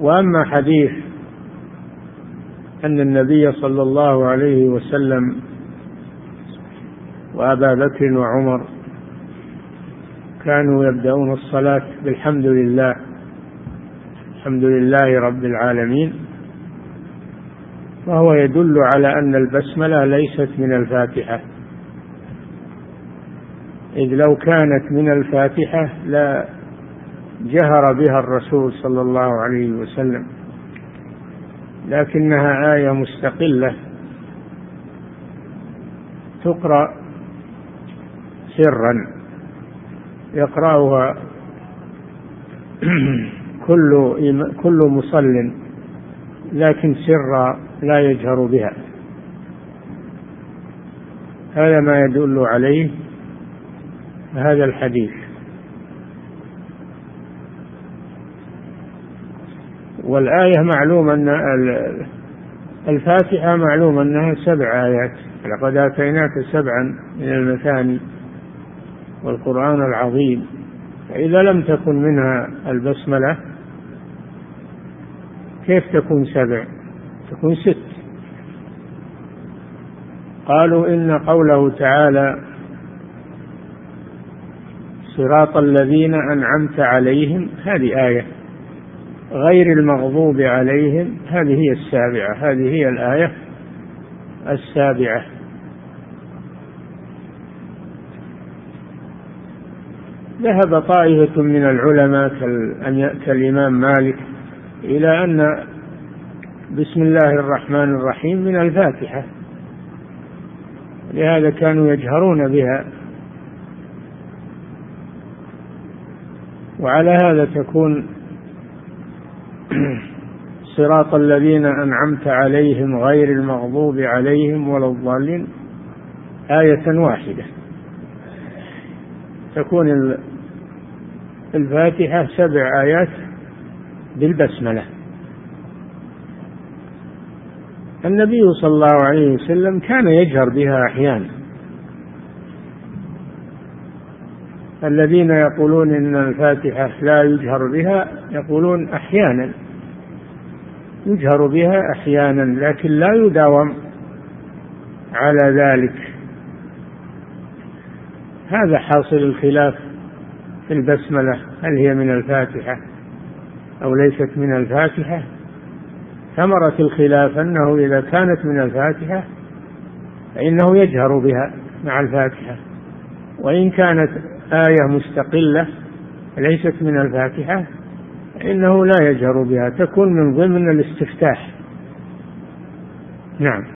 وأما حديث أن النبي صلى الله عليه وسلم وأبا بكر وعمر كانوا يبدأون الصلاة بالحمد لله الحمد لله رب العالمين وهو يدل على أن البسملة ليست من الفاتحة. إذ لو كانت من الفاتحة لا جهر بها الرسول صلى الله عليه وسلم. لكنها آية مستقلة تقرأ سرا يقرأها كل كل مصل لكن سرا لا يجهر بها. هذا ما يدل عليه هذا الحديث. والآية معلوم أن الفاتحة معلوم أنها سبع آيات. لقد آتيناك سبعا من المثاني والقرآن العظيم. فإذا لم تكن منها البسملة كيف تكون سبع؟ تكون ست. قالوا إن قوله تعالى صراط الذين أنعمت عليهم هذه آية. غير المغضوب عليهم. هذه هي السابعة هذه هي الآية السابعة. ذهب طائفة من العلماء كالإمام مالك إلى أن بسم الله الرحمن الرحيم من الفاتحة. لهذا كانوا يجهرون بها. وعلى هذا تكون صراط الذين أنعمت عليهم غير المغضوب عليهم ولا الضالين. آية واحدة. تكون الفاتحة سبع آيات بالبسملة. النبي صلى الله عليه وسلم كان يجهر بها أحيانا. الذين يقولون إن الفاتحة لا يجهر بها يقولون أحيانا. يجهر بها أحيانا لكن لا يداوم على ذلك. هذا حاصل الخلاف في البسملة. هل هي من الفاتحة أو ليست من الفاتحة؟ ثمرة الخلاف أنه إذا كانت من الفاتحة فإنه يجهر بها مع الفاتحة. وإن كانت آية مستقلة ليست من الفاتحة إنه لا يجهر بها تكون من ضمن الاستفتاح. نعم.